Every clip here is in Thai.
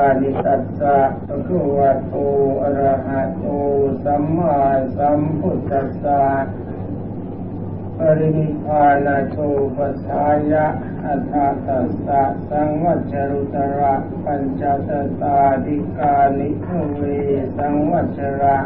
านิตัสสะภะคะวะโตอะระหะโตสัมมาสัมพุทธัสสะปรินิพานาโตปัสสายะอัฏฐตัสสะสังวัชรุตระปัญจตตาดิกานิเวสังวัชระ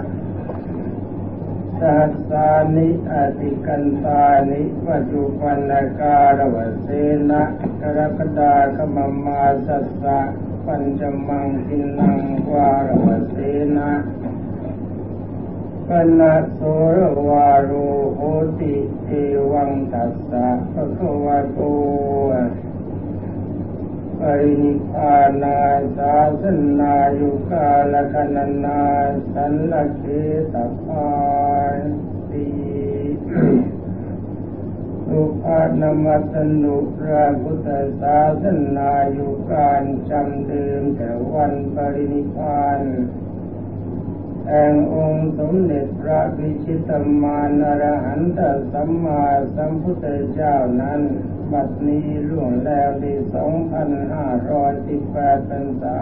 สหัสานิอติกันตานิปัจจุปันนาการวเสนะกรกฎาคมมาสัสสะ ปัญจมังคินังวารวเสนะปนะโสรวารุโหติเอวังตัสสะภะคะวะโตปรินิพานาสาสนายุกาลกันนาสันลเกตพานตี สุภาณมัตนุราพุทธศาสนายุการจำเดิมแต่วันปรินิพานแห่งองค์สมเด็จพระพิชิตมานรหันตสัมมาสัมพุทธเจ้านั้น บัดนี้ล่วงแล้วในสองพันห้าร้อยสิบแปดพรรษา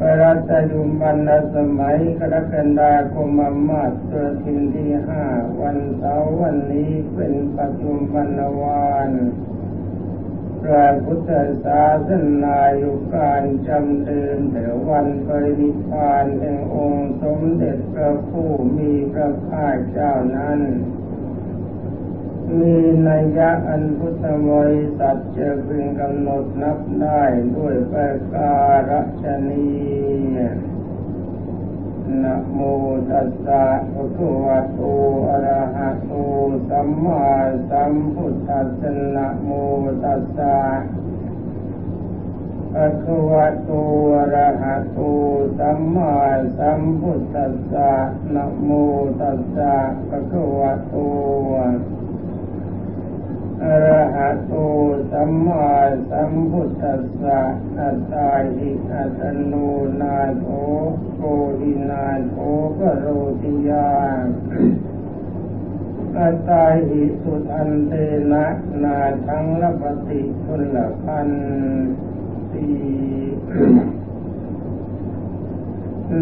ปรัตยุบันสมัยกรกฎาคมมาสตัวทินที่ห้าวันเสาร์วันนี้เป็นปัจจุบันวันพระพุทธศาสนาอยู่การจำเดินแต่วันปรินิพพานแห่งองค์สมเด็จพระผู้มีพระภาคเจ้านั้น มีนัยยะอันพุทธมริสัจจะพึงกำหนดนับได้ด้วยประการฉนีนะโมตัสสะภะคะวะโตอะระหะโตสัมมาสัมพุทธัสสะนะโมตัสสะภะคะวะโตอะระหะโตสัมมาสัมพุทธัสสะนะโมตัสสะภะคะวะโต อระหะโตสัมมาสัมพุทธัสสะอัตตาหิอัตโนนาโถโกหินาโถกโรติยาอัตตาหิสุทันเตนะนาทังละปฏิทุลพันตี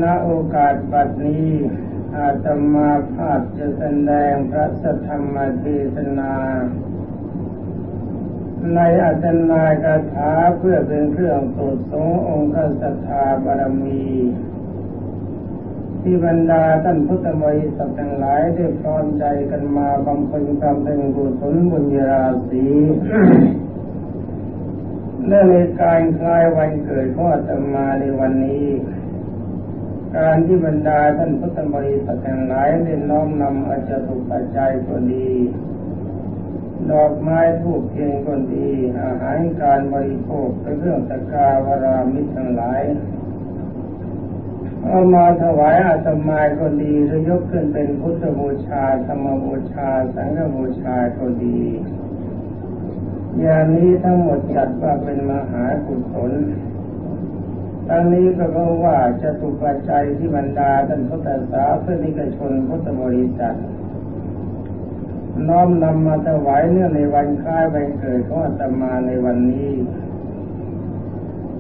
ณโอกาสบัดนี้อาตมาภาพจะแสดงพระสัทธรรมเทศนา ในอัตนากถาเพื่อเป็นเครื่องตรวจสงองค์พระสัทธาบารมี ที่บรรดาท่านพุทธมริสัตทั้งหลายได้พร้อมใจกันมาบำเพ็ญกรรมเป็นกุศลบุญญาราศีเนื่องในการคลายวันเกิดของอาตมาในวันนี้ การที่บรรดาท่านพุทธบริษัททั้งหลายได้น้อมนำอาจจะถูกปัจจัยก็ดี ดอกไม้ทูกเทียนก็ดี อาหารการบริโภคเป็นเรื่องตะกาวรามิตรทั้งหลาย เอามาถวายอาตมาก็ดีหรือยกขึ้นเป็นพุทธบูชาธรรมบูชา สังฆบูชาก็ดีอย่างนี้ทั้งหมดจัดว่าเป็นมหากุศลทั้งนี้ก็เพราะว่าจะตุปัจจัยที่บรรดาท่านพุทธศาสนิกชนพุทธบริษัท น้อมนำมาถวายเนื่องในวันคล้ายวันเกิดของอาตมาในวันนี้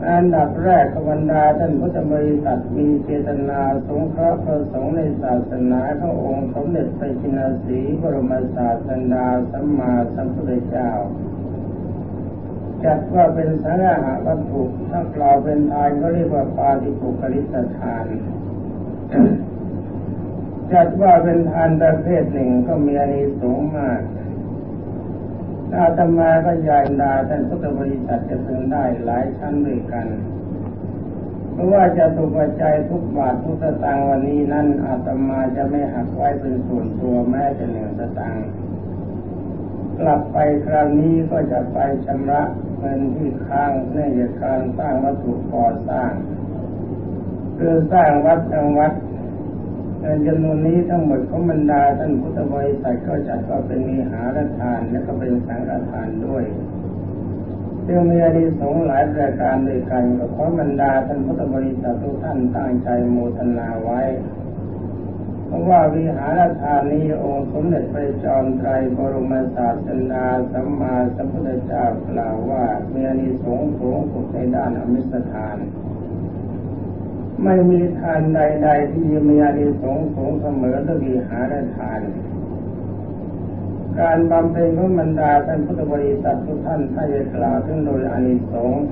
อันดับแรกบรรดาท่านพุทธบริษัทมีเจตนาสงเคราะห์ประสงค์ในศาสนาขององค์สมเด็จพระจินสีบรมศาสดาสัมมาสัมพุทธเจ้า จัดว่าเป็นสาระหาวัตถุถ้ากล่าวเป็นทานก็เรียกว่าปาฏิปุกริตทาน จัดว่าเป็นทานประเภทหนึ่งก็มีอานิสงส์มากอาตมาก็ยายดาท่านพุทธบริษัทจะพึงได้หลายชั้นด้วยกัน เพราะว่าจะถูกปัจจัยทุกบาททุกสตางค์วันนี้นั้นอาตมาจะไม่หักไว้เป็นส่วนตัวแม้แต่หนึ่งสตางค์กลับไปคราวนี้ก็จะไปชำระเงินที่ค้างเนื่องจากการสร้างวัตถุก่อสร้างคือสร้างวัดทางวัด จำนวนนี้ทั้งหมดของบรรดาท่านพุทธบริษัทก็จัดว่าเป็นมีหารทานและก็เป็นสังฆทานด้วยซึ่งมีอดีสงหลายประการด้วยกันก็ขอบรรดาท่านพุทธบริษัททุกท่านตั้งใจโมทนาไว้เพราะว่าวิหารทานนี้องค์สมเด็จพระจอมไตรบรมศาสดาสัมมาสัมพุทธเจ้ากล่าวว่ามีอานิสงส์สูงสุดในด้านอมิสทาน ไม่มีทานใด ๆ ที่มีอานิสงส์สูงเสมอต่อวิหารทาน การบำเพ็ญของบรรดาท่านพุทธบริษัททุกท่านถ้าจะกล่าวถึงโดยอานิสงส์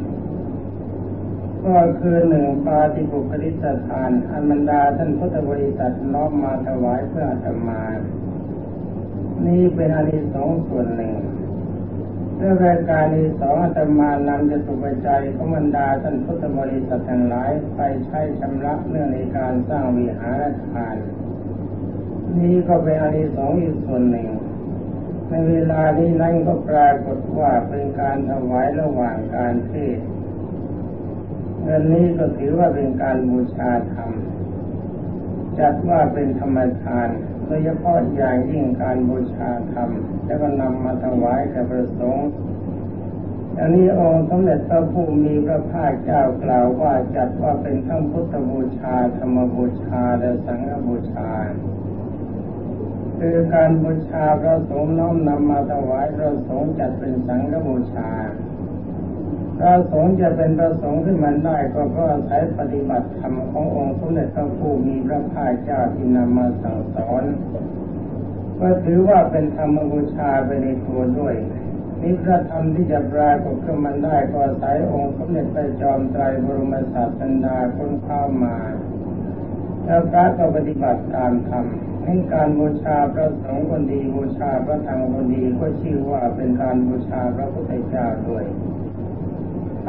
ก็คือหนึ่งปาติบุคลิสถานอันบรรดาท่านพุทธบริษัทน้อมมาถวายเพื่ออาตมา นี่เป็นอานิสงส์ส่วนหนึ่ง เรื่องรายการนี้สองอาตมานำจะสุปัจของบรรดาท่านพุทธบริษัททั้งหลายไปใช้ชำระเรื่องในการสร้างวิหารทาน นี่ก็เป็นอานิสงส์อีกส่วนหนึ่ง ในเวลานี้นั้นก็ปรากฏว่าเป็นการถวายระหว่างการเทศเงินนี้ก็ถือว่าเป็นการบูชาธรรม จัดว่าเป็นธรรมทานโดยเฉพาะอย่างยิ่งการบูชาธรรม แล้วก็นำมาถวายแก่พระสงฆ์อันนี้องค์สมเด็จพระผู้มีพระภาคเจ้ากล่าวว่าจัดว่าเป็นทั้งพุทธบูชาธรรมบูชาและสังฆบูชา คือการบูชาพระสงฆ์น้อมนำมาถวายพระสงฆ์จัดเป็นสังฆบูชา พระสงฆ์จะเป็นพระสงฆ์ขึ้นมาได้ก็เพราะอาศัยปฏิบัติธรรมขององค์สมเด็จพระผู้มีพระภาคเจ้าที่นำมาสั่งสอนก็ถือว่าเป็นธรรมบูชาไปในตัวด้วยนิพระธรรมที่จะปรากฏขึ้นมาได้ก็อาศัยองค์สมเด็จพระจอมไตรบรมศาสดาคนข้ามา แล้วพระก็ปฏิบัติตามธรรมให้การบูชาพระสงฆ์คนดีบูชาพระธรรมคนดีก็ชื่อว่าเป็นการบูชาพระพุทธเจ้าด้วย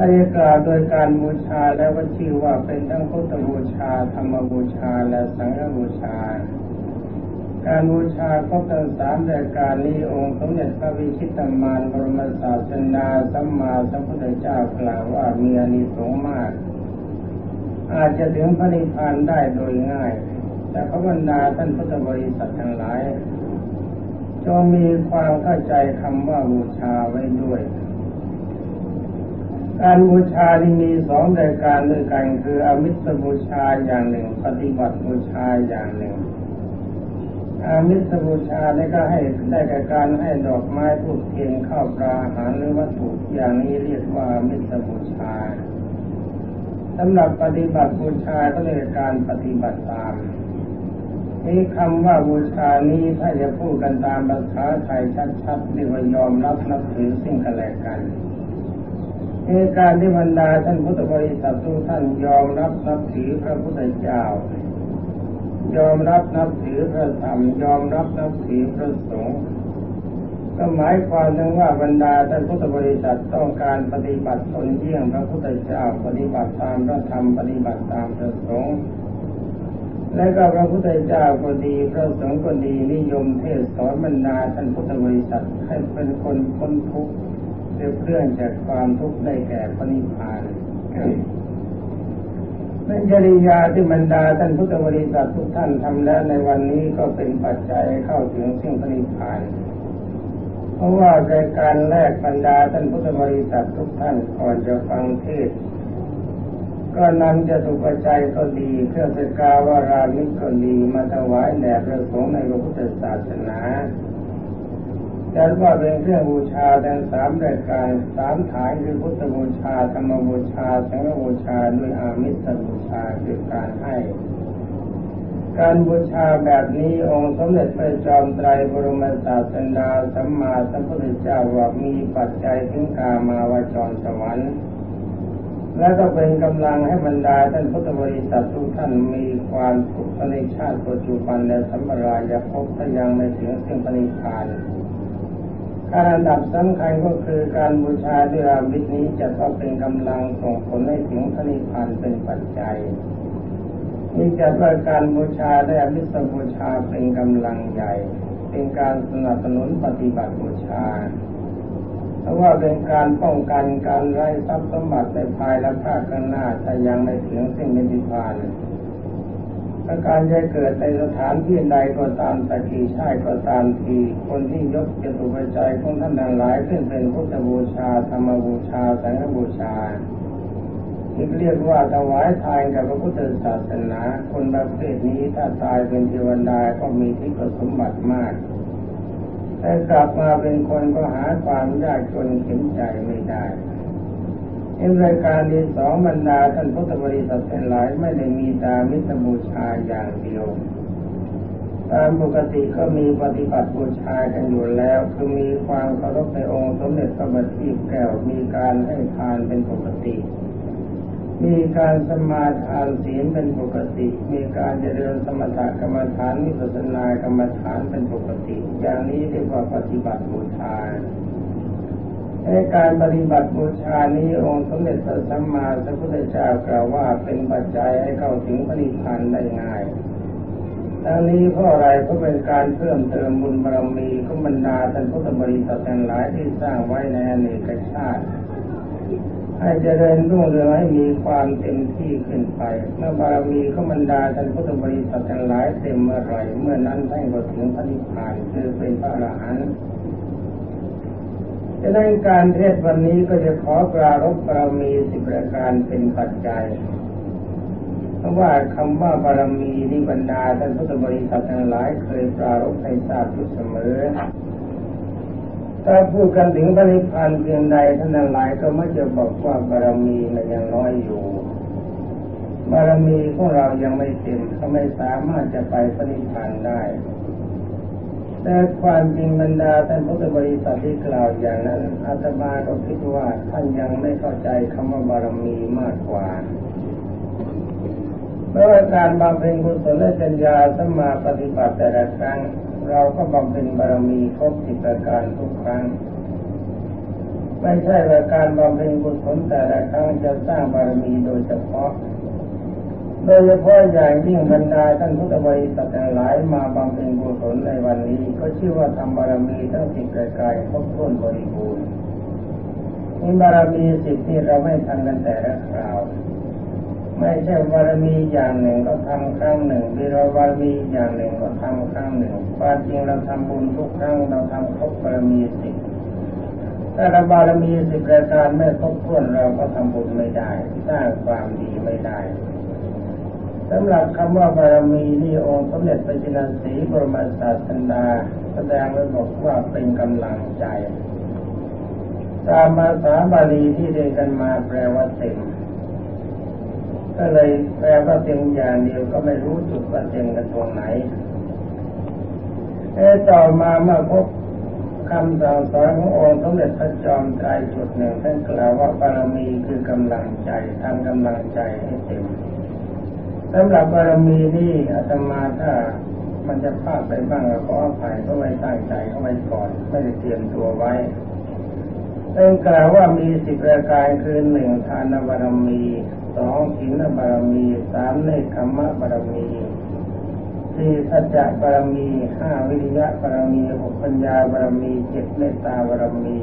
อริกาโดยการบูชาแล้วก็ชื่อว่าเป็นทั้งพุทธบูชาธรรมบูชาและสังฆบูชา การบูชาครบทั้งสามรายการนี้องค์สมเด็จพระวิชิตามานบรมศาสนาสัมมาสัมพุทธเจ้ากล่าวว่ามีอานิสงส์มาก อาจจะถึงพระนิพพานได้โดยง่าย แต่พระบรรดาท่านพุทธบริษัททั้งหลายจงมีความเข้าใจคำว่าบูชาไว้ด้วย การบูชาที่มีสองรายการด้วยกันคืออมิสบูชาอย่างหนึ่ง ปฏิบัติบูชาอย่างหนึ่งอามิสบูชาได้ก็ให้ได้แก่การให้ดอกไม้ทูบเทียนข้าวปลาอาหารหรือวัตถุอย่างนี้เรียกว่ามิสบูชาสำหรับปฏิบัติบูชาก็เรียกการปฏิบัติตามนี่คำว่าบูชานี้ถ้าจะพูดกันตามภาษาไทยชัดๆเรียกว่ายอมรับนับถือซึ่งกันและกัน ในการที่บรรดาท่านพุทธบริษัททุกท่านยอมรับนับถือพระพุทธเจ้ายอมรับนับถือพระธรรมยอมรับนับถือพระสงฆ์ก็หมายความถึงว่าบรรดาท่านพุทธบริษัทต้องการปฏิบัติตนเยี่ยงพระพุทธเจ้าปฏิบัติตามพระธรรมปฏิบัติตามพระสงฆ์และก็พระพุทธเจ้าก็ดีพระสงฆ์ก็ดีนิยมเทศสอนบรรดาท่านพุทธบริษัทให้เป็นคนพ้นทุกข์ จะเคลื่อนจากความทุกข์ได้แก่พระนิพพานนั่นจริยาที่บรรดาท่านพุทธบริษัททุกท่านทำแล้วในวันนี้ก็เป็นปัจจัยเข้าถึงซึ่งพระนิพพาน เพราะว่าในการแรกบรรดาท่านพุทธบริษัททุกท่านก่อนจะฟังเทศก็นำจะตุปัจจัยก็ดีเครื่องสกาวารามิก็ดีมาถวายแด่พระสงฆ์ในพระพุทธศาสนา จัดว่าเป็นเครื่องบูชาทั้งสามรายการสามฐานคือพุทธบูชาธรรมบูชาสังฆบูชาด้วยอามิสบูชาคือการให้ การบูชาแบบนี้องค์สมเด็จพระจอมไตรบรมศาสดาสัมมาสัมพุทธเจ้าว่ามีปัจจัยถึงกามาวจรสวรรค์และก็เป็นกำลังให้บรรดาท่านพุทธบริษัททุกท่านมีความทุขในชาติปัจจุบันและสัมปรายภพถ้ายังไม่ถึงซึ่งปณิพาน การอันดับสำคัญก็คือการบูชาด้วยอามิตนี้จะต้องเป็นกำลังส่งผลให้ถึงพระนิพพานเป็นปัจจัยนี่จะว่าการบูชาได้อามิสบูชาเป็นกำลังใหญ่ เป็นการสนับสนุนปฏิบัติบูชาเพราะว่าเป็นการป้องกันการไร้ทรัพย์สมบัติในภายและภาคข้างหน้าแต่ยังไม่ถึงสิ่งนิพพาน ถ้าการจะเกิดในสถานที่ใดก็ตามตะกี้ใช่ก็ตามที คนที่ยกจตุปัจจัยของท่านทั้งหลายขึ้นเป็นพุทธบูชาธรรมบูชาสังฆบูชาที่เรียกว่าถวายทานกับพระพุทธศาสนา คนประเภทนี้ถ้าตายเป็นเทวดาก็มีที่สมบัติมาก แต่กลับมาเป็นคนก็หาความยากจนเข็นใจไม่ได้ ในรายการที่สองบรรดาท่านพุทธบริษัทเป็นหลายไม่ได้มีตามิตรบูชาอย่างเดียวตามปกติก็มีปฏิบัติบูชากันอยู่แล้ว คือมีความเคารพในองค์สมเด็จพระบัณฑิตแก้วมีการให้ทานเป็นปกติ มีการสมาทานศีลเป็นปกติ มีการเจริญสมถกรรมฐานวิปัสสนากรรมฐานเป็นปกติ อย่างนี้เรียกว่าปฏิบัติบูชา ในการปฏิบัติบูชานี้องค์สมเด็จพระสัมมาสัมพุทธเจ้ากล่าวว่าเป็นปัจจัยให้เข้าถึงพระนิพพานได้ง่ายทั้งนี้เพราะอะไรเพราะเป็นการเพิ่มเติมบุญบารมีของบรรดาท่านพุทธบริษัททั้งหลายที่สร้างไว้ในอเนกชาติให้เจริญรุ่งเรืองให้มีความเต็มที่ขึ้นไปเมื่อบารมีของบรรดาท่านพุทธบริษัททั้งหลายเต็มเมื่อไรเมื่อนั้นท่านก็ถึงพระนิพพานคือเป็นพระอรหันต์ ดังนั้นการเทศวันนี้ก็จะขอปรารบบารมีสิบประการเป็นปัจจัย เพราะว่าคำว่าบารมีนี่บรรดาท่านพุทธบริษัททั้งหลายเคยปรารบให้ทราบอยู่เสมอถ้าพูดกันถึงพระนิพพานเพียงใดท่านทั้งหลายก็ไม่จะบอกว่าบารมีมันยังน้อยอยู่ บารมีของเรายังไม่เต็มก็ไม่สามารถจะไปพระนิพพานได้ แต่ความจริงบรรดาท่านพุทธบริษัทที่กล่าวอย่างนั้นอาตมาก็คิดว่าท่านยังไม่เข้าใจคำว่าบารมีมากกว่าเมื่อการบำเพ็ญกุศลและจัญญาสมาปฏิบัติแต่ละครั้ง เราก็บำเพ็ญบารมีครบสิบประการทุกครั้ง ไม่ใช่ว่าการบำเพ็ญกุศลแต่ละครั้งจะสร้างบารมีโดยเฉพาะ โดยเฉพาะอย่างยิ่งบรรดาท่านพุทธบริษัทหลายมาบำเพ็ญกุศลในวันนี้ ก็ชื่อว่าทำบารมีทั้งสิบรายการครบถ้วนบริบูรณ์นี่บารมีสิบที่เราไม่ทำกันแต่ละคราว ไม่ใช่บารมีอย่างหนึ่งก็ทำครั้งหนึ่งหรือเราบารมีอย่างหนึ่งก็ทำครั้งหนึ่งความจริงเราทำบุญทุกครั้งเราทำครบบารมีสิบถ้าเราบารมีสิบรายการไม่ครบถ้วนเราก็ทำบุญไม่ได้สร้างความดีไม่ได้ สำหรับคำว่าบารมีนี่องค์สมเด็จพระจินสีบรมศาสดาแสดงไว้บอกว่าเป็นกำลังใจ ตามภาษาบาลีที่เรียนกันมาแปลว่าเต็มก็เลยแปลว่าเต็มอย่างเดียวก็ไม่รู้จุดว่าเต็มกันตรงไหนเอต่อมาเมื่อพบคำสั่งสอนขององค์สมเด็จพระจอมไตรจุดหนึ่งท่านกล่าวว่าบารมีคือกำลังใจทำกำลังใจให้เต็ม สำหรับบารมีนี่อาตมาถ้ามันจะพลาดไปบ้างก็ขออภัยก็ไม่ตั้งใจเข้าไว้ก่อน ไม่ได้เตรียมตัวไว้เองกล่าวว่ามีสิบรายการคือหนึ่งทานบารมีสองศีลบารมีสามเนคขมะบารมีสี่สัจจะบารมีห้าวิริยะบารมีหกปัญญาบารมีเจ็ดเมตตาบารมี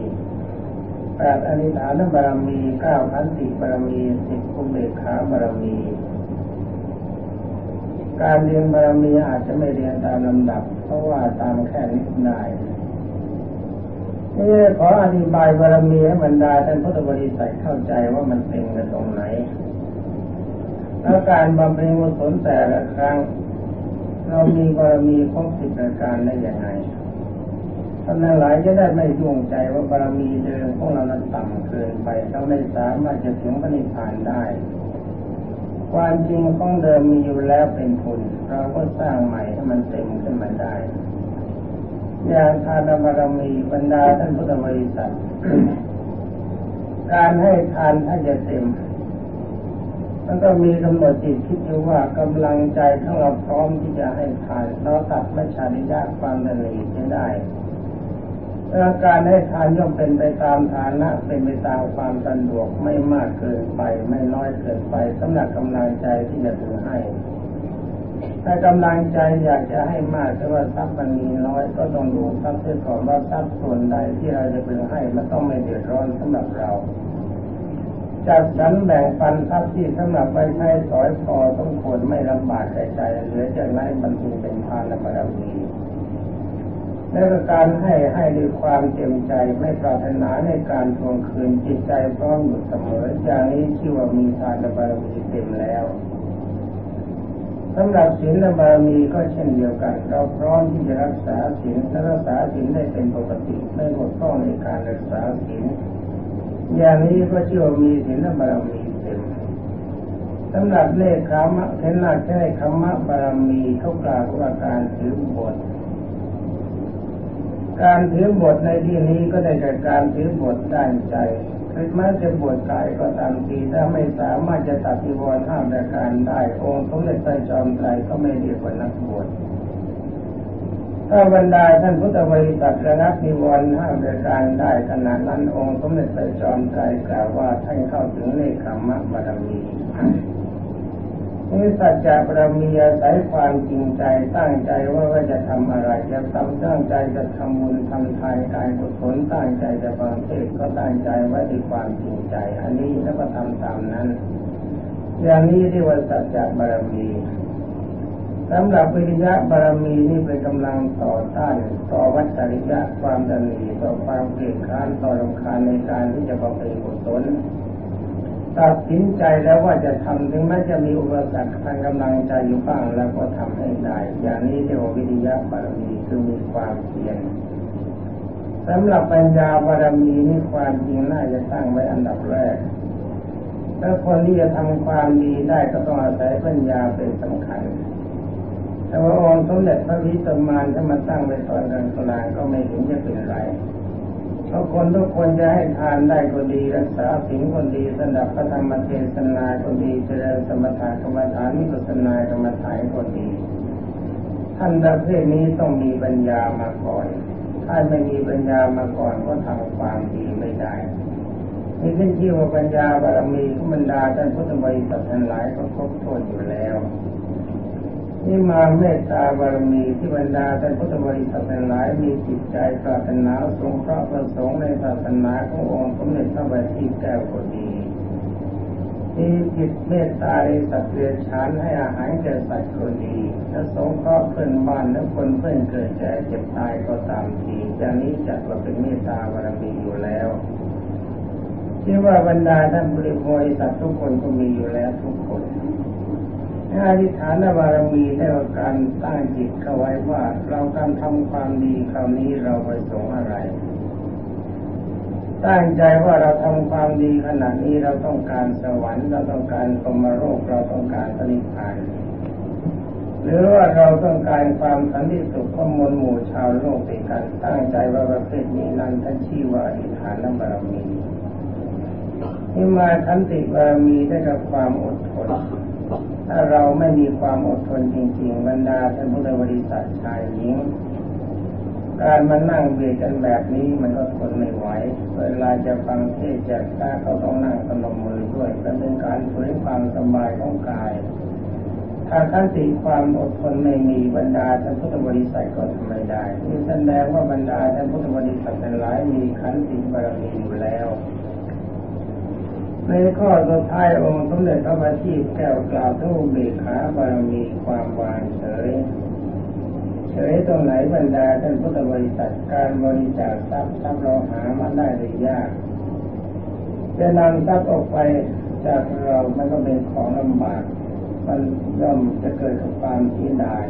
แปดอนิฐานบารมีเก้าขันติบารมีสิบภูเบกขาบารมี การเรียนบารมีอาจจะไม่เรียนตามลำดับ เพราะว่าตามแค่นี้ได้นี่ขออธิบายบารมีให้บรรดาท่านพุทธบริษัทเข้าใจว่ามันเป็นกันตรงไหน แล้วการบำเพ็ญกุศลแต่ละครั้ง เรามีบารมีครบสิบประการได้อย่างไรท่านหลายจะได้ไม่ดวงใจว่าบารมีเดิมของเรานั้นต่ำเกินไปเราไม่สามารถจะถึงพระนิพพานได้ ความจริงของเดิมมีอยู่แล้วเป็นทุนเราก็สร้างใหม่ให้มันเต็มขึ้นมาได้อย่างทานบารมีบรรดาท่านพุทธบริษัทการให้ทานถ้าจะเต็มมันก็มีกำหนดจิตคิดอยู่ว่ากำลังใจของเราพร้อมที่จะให้ทานเราตัดไม่ชาริยะความดนีจะได้ อาการให้ทานย่อมเป็นไปตามฐานะ เป็นไปตามความสะดวกไม่มากเกินไป ไม่น้อยเกินไปสำหรับกำลังใจที่จะถือให้ ถ้ากำลังใจอยากจะให้มากแต่ว่าทรัพย์มันมีน้อยก็ต้องดูทรัพย์เสียก่อนว่าทรัพย์ส่วนใดที่เราจะพึงให้มันต้องไม่เดือดร้อนสำหรับเราจัดสรรแบ่งปันทรัพย์ที่สำหรับไปใช้สอยพอต้องควรไม่ลำบากใจใจเหลือจากนั้บรรลุเป็นทานและบารมี และการให้ให้ด้วยความเต็มใจไม่ปรารถนาในการทวงคืนจิตใจพร้อมอยู่เสมออย่างนี้ชื่อว่ามีทานบารมีเต็มแล้วสำหรับศีลบารมีก็เช่นเดียวกัน เราพร้อมที่จะรักษาศีลและรักษาศีลได้เป็นปกติไม่หมดต้องในการรักษาศีลอย่างนี้ก็ชื่อว่ามีศีลบารมีเต็มสำหรับเลขคำะเห็นหลักแค่คำะบารมีเขากล่าวว่าการถือบท การถือบทในที่นี้ก็ได้แก่การถือบทด้านใจคือแม้จะบวชกายก็ตามทีถ้าไม่สามารถจะตัดทีวรห้ามประการได้ องค์สมเด็จพระจอมไตรก็ไม่เรียกว่านักบวชถ้าบรรดาท่านพุทธบริษัทระงับนิวรณ์ห้ามประการได้ขณะนั้นองค์สมเด็จพระจอมไตรกล่าวว่าท่านเข้าถึงในขมมบารมี นี่สัจจะบารมีอาศัยความจริงใจตั้งใจว่าว่าจะทำอะไร จะทำตั้งใจจะทำบุญทำทานการกุศลตั้งใจจะฟังเทศก็ตั้งใจไว้ด้วยความจริงใจ อันนี้แล้วก็ทำตามนั้น อย่างนี้ที่ว่าสัจจะบารมีสำหรับวิริยะบารมีนี่เป็นกำลังต่อต้านต่อวัจริยะความดันดีต่อความเกลียดค้านต่อรำคาญในการที่จะบำเพ็ญกุศล ตัดสินใจแล้วว่าจะทำถึงแม้จะมีอุปสรรคทางกำลังใจอยู่บ้างแล้วก็ทำให้ได้ อย่างนี้เรียกว่าวิริยะบารมีคือมีความเพียรสำหรับปัญญาบารมีนี่ความจริงน่าจะตั้งไว้อันดับแรกถ้าคนที่จะทำความดีได้ก็ต้องอาศัยปัญญาเป็นสำคัญแต่ว่าองค์สมเด็จพระวิตมานถ้ามาตั้งไว้ตอนกลางกลางก็ไม่เห็นจะเป็นไร เพราะคนทุกคนจะให้ทานได้ก็ดีรักษาสิ่งคนดีสนับพระธรรมเทศนาก็ดีเจริญสมถะกรรมฐานนิพพานากรรมฐานก็ดีท่านประเภทนี้ต้องมีปัญญามาก่อน ถ้าไม่มีปัญญามาก่อนก็ทำความดีไม่ได้นี่ขึ้นชื่อว่าปัญญาบารมีขุบรรดาท่านพุทธบริษัททั้งหลายก็ครบถ้วนอยู่แล้ว นี่มาเมตตาบารมีที่บรรดาท่านพุทธบริษัทหลายมีจิตใจปรารถนาสงเคราะห์ประสงค์ในศาสนาขององค์สมเด็จพระบัณฑิตแก้วก็ดีมีจิตเมตตาในสัตว์เดรัจฉานให้อาหารแก่สัตว์ก็ดีและสงเคราะห์เพื่อนบ้านและคนเพื่อนเกิดแก่เจ็บตายก็ตามทีอย่างนี้จัดว่าเป็นเมตตาบารมีอยู่แล้วที่ว่าบรรดาท่านบริโภคสัตว์ทุกคนก็มีอยู่แล้วทุกคน อธิษฐานบารมีได้ว่าการตั้งจิตเข้าไว้ว่า เราการทำความดีคราวนี้เราไปสงอะไร ตั้งใจว่าเราทำความดีขนาดนี้เราต้องการสวรรค์เราต้องการสมโรคเราต้องการปณิพานหรือว่าเราต้องการความสันติสุขของมวลหมู่ชาวโลกด้วยกันตั้งใจว่าประเภทนี้นั้นท่านชื่อว่าอธิษฐานบารมีที่มาทันติบารมีได้กับความอดทน ถ้าเราไม่มีความอดทนจริง ๆ บรรดาท่านพุทธบริษัทชายหญิง การมานั่งเบียดกันแบบนี้มันก็ทนไม่ไหว เวลาจะฟังเทศจากตาเขาต้องนั่งสนมมือด้วยเป็นการฝืนความสบายของกาย ถ้าขันติความอดทนไม่มีบรรดาท่านพุทธบริษัทก็ทำไม่ได้นี่แสดงว่าบรรดาท่านพุทธบริษัทหลายมีขันติบารมีอยู่แล้ว ในข้อสุดท้ายองค์สมเด็จพระบัณฑิตแก้วกล่าวทั้งเบขาบารมีความวางเฉยเฉยตรงไหนบรรดาท่านพุทธบริษัทการบริจาคทรัพย์ทรัพย์เราหามาได้หรือยากจะนำทรัพย์ออกไปจากเรามันก็เป็นของลำบากมันย่อมจะเกิดความทีดาย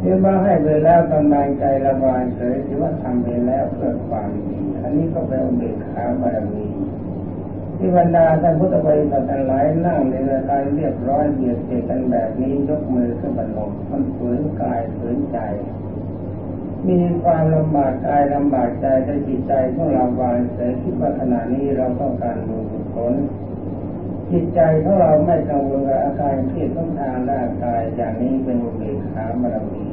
เรียกว่าให้ไปแล้วกำลังใจระบายเฉยถือว่าทำไปแล้วเพื่อความดีอันนี้ก็เป็นเบขาบารมี ที่บรรดาท่านพุทธบริษัททั้งหลายนั่งในการเรียบร้อยเบียดเสียกันแบบนี้ยกมือขึ้นบรรลมมันฝืนกายฝืนใจ มีความลำบากกายลำบากใจแต่จิตใจของเราวางเสียคิดว่าขณะนี้เราต้องการดูผลจิตใจของเราไม่กังวลกับอาการเครียดต้องทางร่างกายอย่างนี้เป็นอุเบกขาบารมี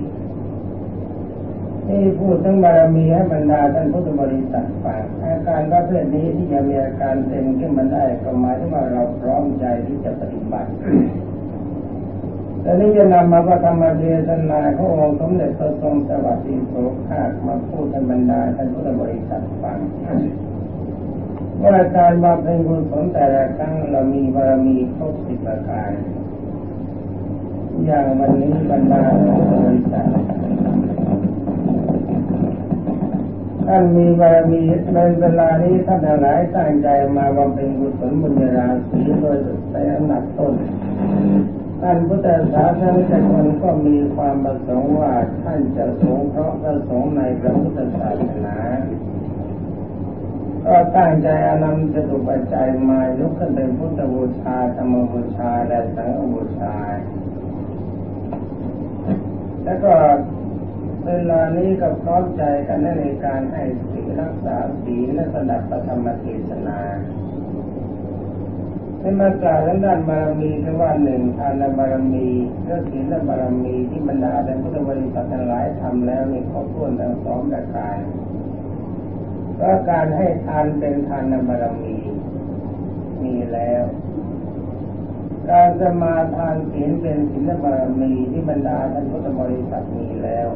นี่พูดถึงบารมีให้บรรดาท่านพุทธบริษัทฟังอาการประเภทนี้ที่จะมีอาการเต็มขึ้นมาได้ก็หมายถึงว่าเราพร้อมใจที่จะปฏิบัติแต่นี้จะนำมาพระธรรมเทศนาขององค์สมเด็จพระทรงสวัสดิโสภาคมาพูดให้บรรดาท่านพุทธบริษัทฟังว่าการบำเพ็ญกุศลแต่ละครั้งเรามีบารมีครบสิบประการอย่างวันนี้บรรดาท่านบริษัท ท่านมีบารมีในเวลานี้ท่านทั้งหลายตั้งใจมาบำเพ็ญกุศลบุญราศีโดยในอันดับต้นท่านพุทธศาสนิกชนก็มีความประสงค์ว่าท่านจะสงเคราะห์พระสงฆ์ในพระพุทธศาสนาก็ตั้งใจอนันจตุปัจจัยมายกขึ้นเป็นพุทธบูชาธรรมบูชาและสังฆบูชา แล้วก็ เวลานี้ก็พร้อมใจกันในการให้ศีลรักษาศีลและสดับประธรรมเทศนาในมากล่าวด้านบารมีคือว่าหนึ่งทานบารมีและศีลบารมีที่บรรดาในพุทธบริษัททั้งหลายทำแล้วในครบถ้วนทั้งสองประการก็การให้ทานเป็นทานบารมีมีแล้ว การสมาทานศีลเป็นศีลบารมีที่บรรดาท่านพุทธบริษัทมีแล้ว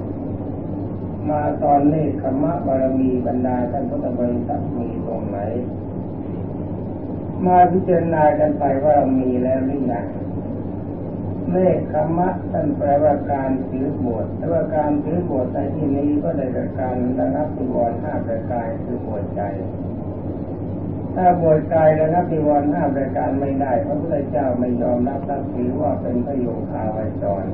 มาตอนนี้ขมะบารมีบรรดาท่านพุทธบริษัทมีตรงไหน มาพิจารณากันไปว่ามีแล้วหรือยังเนคขมะท่านแปลว่าการถือบทแต่ว่าการถือบทในที่นี้ก็ได้จากการระงับปิวรห้าประการคือบทใจ ถ้าบทกายระงับปิวรห้าประการไม่ได้พระพุทธเจ้าไม่ยอมรับนับถือว่าเป็นพระโยคาวจร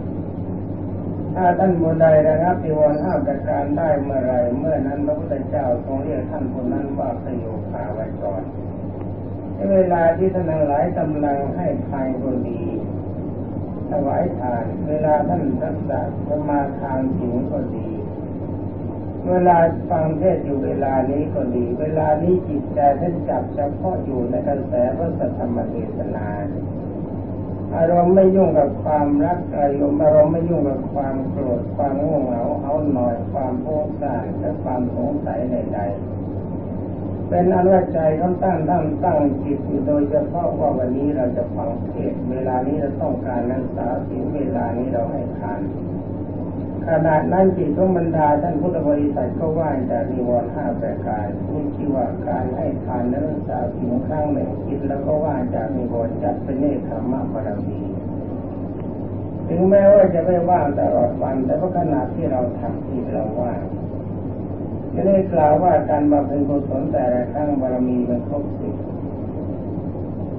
ถ้าท่านบุใดระงับปิวรห้าประการได้เมื่อไรเมื่อนั้นพระพุทธเจ้าทรงเรียกท่านคนนั้นว่าพระโยคาวาจรเวลาที่ท่านหลายกำลังให้ทานก็ดีถวายทาน เวลาท่านรักษาสมาทานสิงก็ดี เวลาฟังเทศอยู่เวลานี้ก็ดี เวลานี้จิตใจท่านจับเฉพาะอยู่ในกระแสพระสัทธรรมเทศนา อารมณ์ไม่ยุ่งกับความรักอารมณ์อารมณ์ไม่ยุ่งกับความโกรธความง่วงเหงาเอาหน่อยความโง่ซ่าและความสงสัยใดๆเป็นอันว่าใจเขาตั้งตั้งตั้งจิตอยู่โดยเฉพาะว่าวันนี้เราจะฟังเทศเวลานี้เราต้องการนักษาสิ่งเวลานี้เราให้ทาน ขณะนั้นจิตของบรรดาท่านพุทธบริษัทก็ว่างจากนิวรณ์ห้าประการนี่ชื่อว่าการให้ทานและรักษาสิ่งครั้งหนึ่งจิตแล้วก็ว่างจากนิวรณ์จัดเป็นเนคขมะบารมีถึงแม้ว่าจะไม่ว่างตลอดวัน แต่ว่าขณะที่เราทำจิตเราว่างจะได้กล่าวว่าการบำเพ็ญกุศลแต่ละครั้งบารมีมันครบสิบ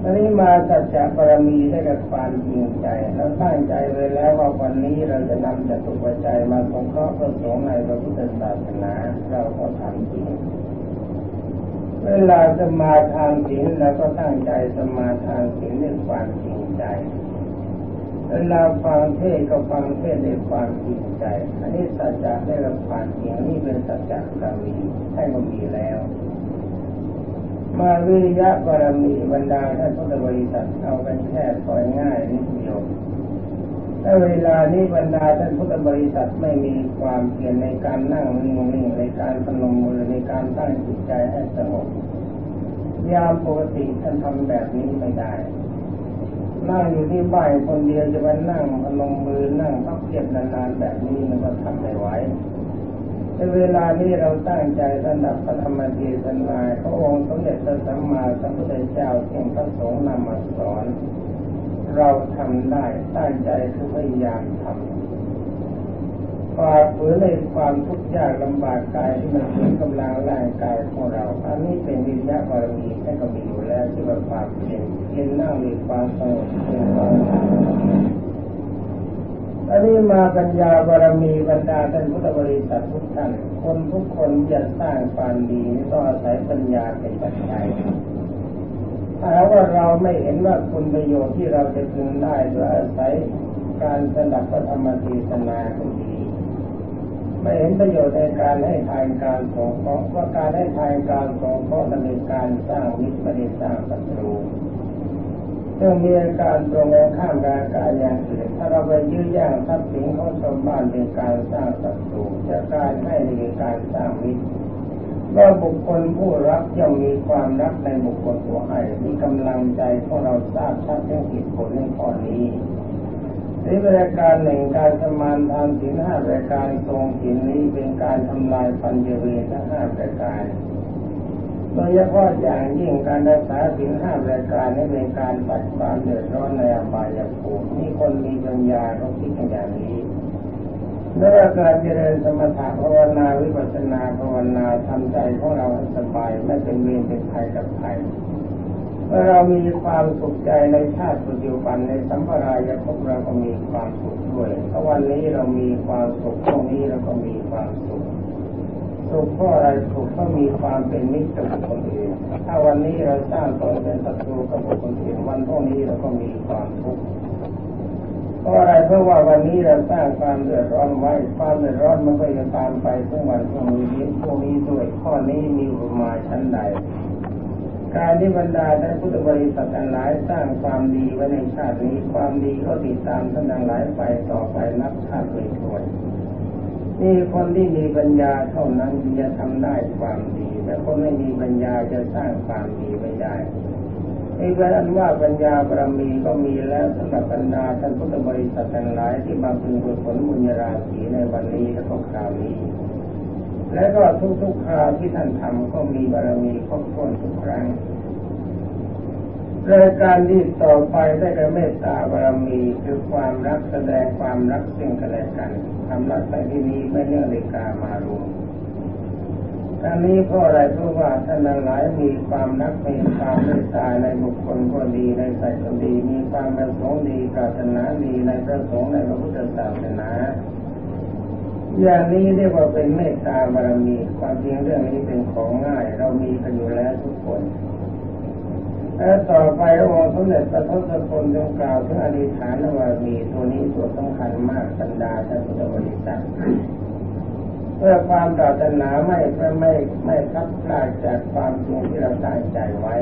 อนนี้มาสัจจะบารมีได้กับความจริงใจเราตั้งใจไว้แล้วว่าวันนี้เราจะนำจตุปัจจัยมาสงเคราะห์พระสงฆ์ในพระพุทธศาสนาเราก็ทำจริงเวลาสมาทานศีลเราก็ตั้งใจสมาทานศีลด้วยความจริงใจเวลาฟังเทศก็ฟังเทศด้วยความจริงใจ อันนี้สัจจะได้รับความจริงนี่เป็นสัจจะบารมีให้มันมีแล้ว มาวิริยะบารมีบรรดาท่านพุทธบริษัทเอากันแค่ปล่อยง่ายนิดเดียวถ้าเวลานี้บรรดาท่านพุทธบริษัทไม่มีความเพียรในการนั่งนิ่งๆในการพนมมือในการตั้งจิตใจให้สงบยามปกติท่านทำแบบนี้ไม่ได้ นั่งอยู่ที่บ้านคนเดียวจะมานั่งพนมมือนั่งพักเพียรนานๆแบบนี้มันก็ทำไม่ไหว ในเวลานี้เราตั้งใจสนับพระธรรมเทศนาพระองค์สมเด็จพระสัมมาสัมพุทธเจ้าที่พระสงฆ์นำมาสอน เราทำได้ตั้งใจคือพยายามทำฝ่าฝืนในความทุกข์ยากลำบากกายที่มันถึงกำลังร่างกายของเรา อันนี้เป็นวิญญาบารมีท่ก็มีอยู่แล้วที่ว่าความเพียรเพียรนั่งมีความสงบเพียรความ อันนี้มาปัญญาบารมีบรรดาท่านพุทธบริษัททุกท่าน คนทุกคนจะสร้างความดีนี่ต้องอาศัยปัญญาเป็นปัจจัยถ้าว่าเราไม่เห็นว่าคุณประโยชน์ที่เราจะพึงได้โดยอาศัยการสนับพระธรรมเทศนาก็ดีไม่เห็นประโยชน์ในการให้ทานการสงเคราะห์ว่าการให้ทานการสงเคราะห์นั้นเป็นการสร้างมิตรไม่ได้สร้างศัตรู ซึ่งมีอาการตรงกันข้ามกับอาการอย่างอื่นถ้าเราไปยื้อย่างทรัพย์สินของชาวบ้านเป็นการสร้างศัตรูจะการให้เป็นการสร้างมิตรเมื่อบุคคลผู้รับย่อมมีความรักในบุคคลผู้ให้มีกำลังใจของเราทราบชัดเรื่องเหตุผลในข้อนี้นี่เป็นการหนึ่งการสมานทานสินห้ารายการทรงสินนี้เป็นการทำลายปัญญเวทห้ารายการ โดยเฉพาะอย่างยิ่งการรักษาสินห้ารายการนี้เป็นการปัดความเดือดร้อนในอบายภูมิมีคนมีปัญญาเขาคิดอย่างนี้แล้วการเจริญสมถะภาวนาวิปัสสนาภาวนาทำใจของเราให้สบายไม่เป็นเวรเป็นภัยกับใครเมื่อเรามีความสุขใจในชาติปัจจุบันในสัมปรายภพเราก็มีความสุขด้วยถ้าวันนี้เรามีความสุขพรุ่งนี้เราก็มีความสุข สุขเพราะอะไรสุขเพราะมีความเป็นมิตรกับคนอื่นถ้าวันนี้เราสร้างตนเป็นศัตรูกับคนอื่นวันพรุ่งนี้เราก็มีความทุกข์เพราะอะไรเพราะว่าวันนี้เราสร้างความเดือดร้อนไว้ความเดือดร้อนมันก็จะตามไปทั้งวันพรุ่งนี้พรุ่งนี้ด้วยข้อนี้มีอุมาชั้นใดการที่บรรดาท่านพุทธบริษัททั้งหลายสร้างความดีไว้ในชาตินี้ความดีก็ติดตามท่านทั้งหลายไปต่อไปนับชาติเลยทวน นี่คนที่มีปัญญาเท่านั้นจะทำได้ความดี แต่คนไม่มีปัญญาจะสร้างความดีไม่ได้ไอ้เป็นอันว่าปัญญาบารมีก็มีแล้วสำหรับบรรดาท่านพุทธบริษัททั้งหลายที่มาเป็นกุศลบุญราศีในวันนี้และก็คราวนี้ และก็ทุกๆคราวที่ท่านทำก็มีบารมีครบถ้วนทุกครั้ง รายการที่ต่อไปได้แก่เมตตาบารมีคือความรักแสดงความรักซึ่งกันและกันทำรักในที่นี้ไม่เนื่องในกามารุมทั้งนี้เพราะอะไรเพราะว่าท่านหลายมีความรักมีความเมตตาในบุคคลก็ดีในสัตว์ก็ดีมีความประสงค์ดีปรารถนาดีในพระสงฆ์ในพระพุทธศาสนาอย่างนี้เรียกว่าเป็นเมตตาบารมีความจริงเรื่องนี้เป็นของง่าย เรามีกันอยู่แล้วทุกคน แล้วต่อไปองค์สมเด็จพระทศพลจงกล่าวถึงอธิษฐานบารมีตัวนี้ตัวสำคัญมากบรรดาท่านพุทธบริษัทเพื่อความปรารถนาไม่ไม่ไม่ไม่ทับพลาดจากความจริงที่เราตั้งใจไว้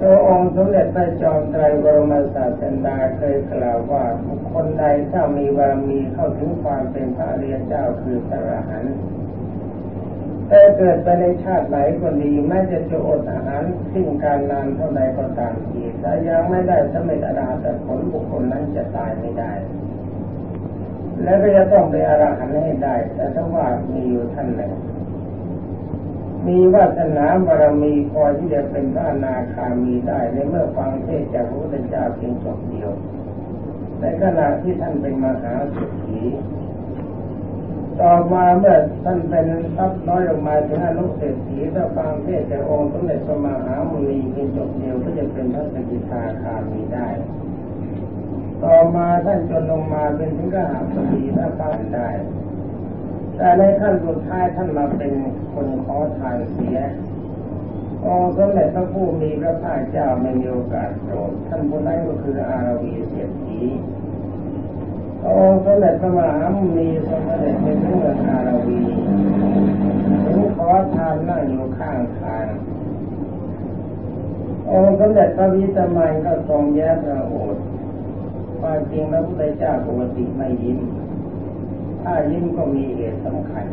ตัวองค์สมเด็จพระจอมไตรบรมศาสดาเคยกล่าวว่าคคลใดถ้ามีบารมีเข้าถึงความเป็นพระเรียนเจ้าคือพระอรหันต์ แต่เกิดไปในชาติไหนก็ดีแม้จะจะอดอาหารสิ้นการนานเท่าใดก็ตามทีถ้ายังไม่ได้สำเร็จอรหัตผลบุคคลนั้นจะตายไม่ได้ และก็จะต้องไปอรหันต์ให้ได้ แต่ถ้าว่ามีอยู่ท่านหนึ่งมีวาสนาบารมีพอที่จะเป็นพระนาคามีได้ในเมื่อฟังเทศจากพระพุทธเจ้าเพียงจบเดียวในขณะที่ท่านเป็นมหาสุขี ต่อมาเมื่อท่านเป็นทรัพย์น้อยลงมาถึงอนุเศรษฐีถ้าฟังเทศจากองค์สมเด็จพระมหามุนีเพียงจบเดียวก็จะเป็นพระสกิทาคามีได้ ต่อมาท่านจนลงมาเป็นถึงกหาพอดีถ้าฟังได้ แต่ในขั้นสุดท้ายท่านมาเป็นคนขอทานเสียองค์สมเด็จพระผู้มีพระภาคเจ้าไม่มีโอกาสโปรดท่านผู้นั้นก็คืออารวีเศรษฐี องค์สมเด็จพระมหามุนีทรงเสด็จเป็นเมืองอาราวีถึงขอทานนั่งอยู่ข้างทางองค์สมเด็จพระวิตามันก็ทรงแย้มระโอษความจริงพระพุทธเจ้าปกติไม่ยิ้ม ถ้ายิ้มก็มีเหตุสำคัญ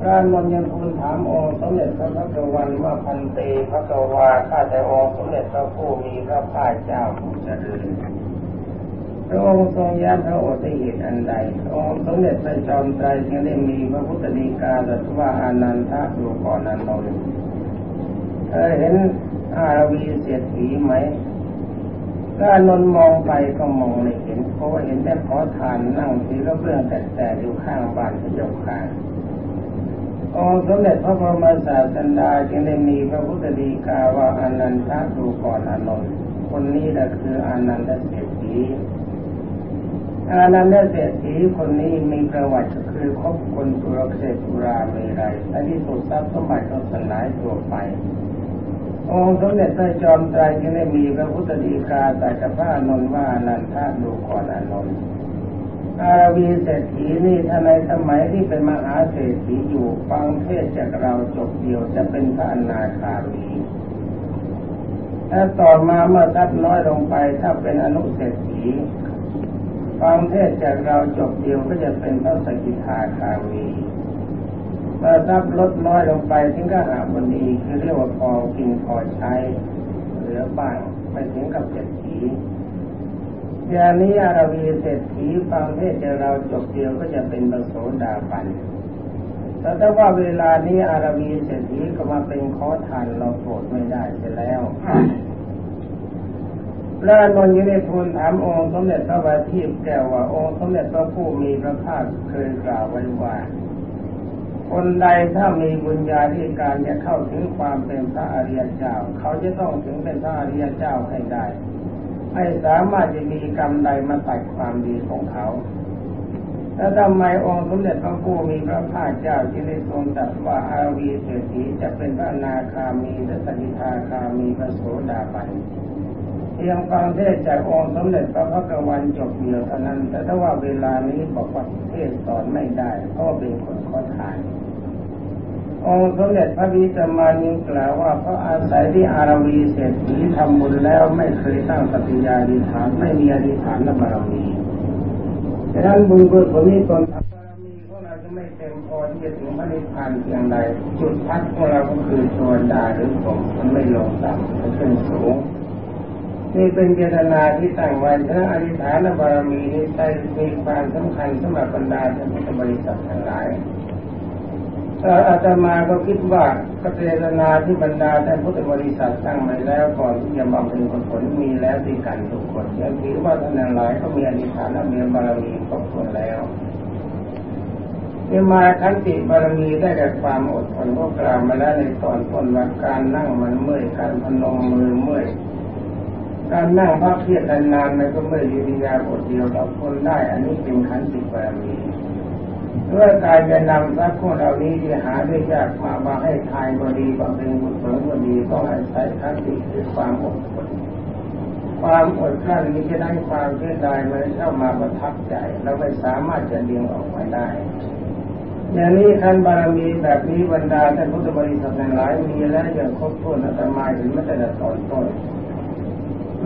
พระนนยังทูลถามองค์สมเด็จพระพักวันว่าพันเตพระกวาข้าแต่องค์สมเด็จพระผู้มีพระภาคเจ้าผู้เจริญ พระองค์ทรงย้ำพระโอษฐ์เหตุอันใดองค์สมเด็จพระจอมไตรจึงได้มีพระพุทธดีกาตรัสว่าอานันทะดูก่อนนันนนเธอเห็นอารวีเสียถีไหมถ้านนมองไปก็มองไม่เห็นเพราะว่าเห็นแต่ขอทานนั่งทีละเบื้องแต่แต่อยู่ข้างบ้านพระเจ้าค่ะองค์สมเด็จพระบรมศาสดาจึงได้มีพระพุทธดีกาว่าอนันทะดูก่อนอนนท์คนนี้แหละคืออนันทเศรษฐี อานันต์เศรษฐีคนนี้มีประวัติคือคบคนตุรเสตุราเมรัยและที่สุดทรัพย์สมบัติก็สลายตัวไป องค์สมเด็จพระจอมไตรจึงได้มีพระพุทธดีกาแต่กับพระนนว่านันทาดูก่อนอนนท์อาวีเศรษฐีนี่ถ้าในสมัยที่เป็นมหาเศรษฐีอยู่ฟังเทศจากเราจบเดียวจะเป็นพระอนาคามีถ้าต่อมาเมื่อทรัพย์น้อยลงไปถ้าเป็นอนุเศรษฐี ฟังเทศจากเราจบเดียวก็จะเป็นพระสกิทาคามีเมื่อทรัพย์ลดน้อยลงไปถึงก็หาบดีคือเรียกว่าพอกินพอใช้ เหลือบ้างไปถึงกับเศรษฐีอย่างนี้อาราวีเศรษฐีฟังเทศจากเราจบเดียวก็จะเป็นบโสดาบันแต่ถ้าว่าเวลานี้อาราวีเศรษฐีก็มาเป็นขอทานเราโปรดไม่ได้เสียแล้ว พระนนท์ยินดีทูลถามองค์สมเด็จพระบาทีแก้วว่าองค์สมเด็จพระผู้มีพระภาคเคยกล่าวไว้ว่า คนใดถ้ามีบุญญาธิการจะเข้าถึงความเป็นพระอริยเจ้า เขาจะต้องถึงเป็นพระอริยเจ้าให้ได้ไม่สามารถจะมีกรรมใดมาตัดความดีของเขาแล้วทำไมองค์สมเด็จพระผู้มีพระภาคเจ้าจึงได้ทรงตรัสว่าอาวีเศรษฐีจะเป็นพระนาคามีและสกิทาคามีพระโสดาบัน เพียงฟังเทศจากองค์สมเด็จพระพักวันจบเดียวเท่านั้น แต่ถ้าว่าเวลานี้บอกว่าเทศสอนไม่ได้เพราะเป็นคนขอทานองค์สมเด็จพระวิจามานิกล่าวว่าเพราะอาศัยที่อารวีเศรษฐีทำบุญแล้วไม่เคยตั้างปฏิญาณิฐานไม่มีอธิษฐานและบารมีดังนั้นบุญกุศลนี้ตนบารมีของเราจะไม่เต็มพอที่จะถึงพระนิพพานเพียงใดจุดพักของเราก็คือตัวดาหรือผมมันไม่ลงต่ำมันขึ้นสูง นี่เป็นเจตนาที่ตั้งไว้ถ้าอธิษฐานบารมีนี้ใช้มีความสำคัญสำหรับบรรดาท่านพุทธบริษัททั้งหลายอาตมาก็คิดว่ากเจตนาที่บรรดาท่านพุทธบริษัทตั้งไว้แล้วก่อนที่จะบำเพ็ญผลมีแล้วด้วยกันทุกคนยังถือว่าท่านหลายก็มีอธิษฐานและมีบารมีครบถ้วนแล้วที่มาขันติบารมีได้แต่ความอดทนก็กล่าวมาแล้วในตอนต้นว่าการนั่งมันเมื่อยการพนมมือเมื่อย การนั่งพักเพียรนานๆมันก็ไม่ยืนยาบทเดียวเราคนได้อันนี้เป็นขันติบารมีเพื่อการจะนำทรัพย์ของเรานี้ที่หาได้ยากมามาให้ทายก็ดีบำเพ็ญบุญผลก็ดีต้องอาศัยขันติคือความอดทนความอดกลั้นนี้จะได้ความเสียดายมันเข้ามาประทับใจ เราไม่สามารถจะเลี้ยงออกมาได้อย่างนี้ท่านบารมีแบบนี้บรรดาท่านพุทธบริษัทหลายมีแล้วอย่างครบถ้วนอาตมาถึงไม่แต่ตอนต้น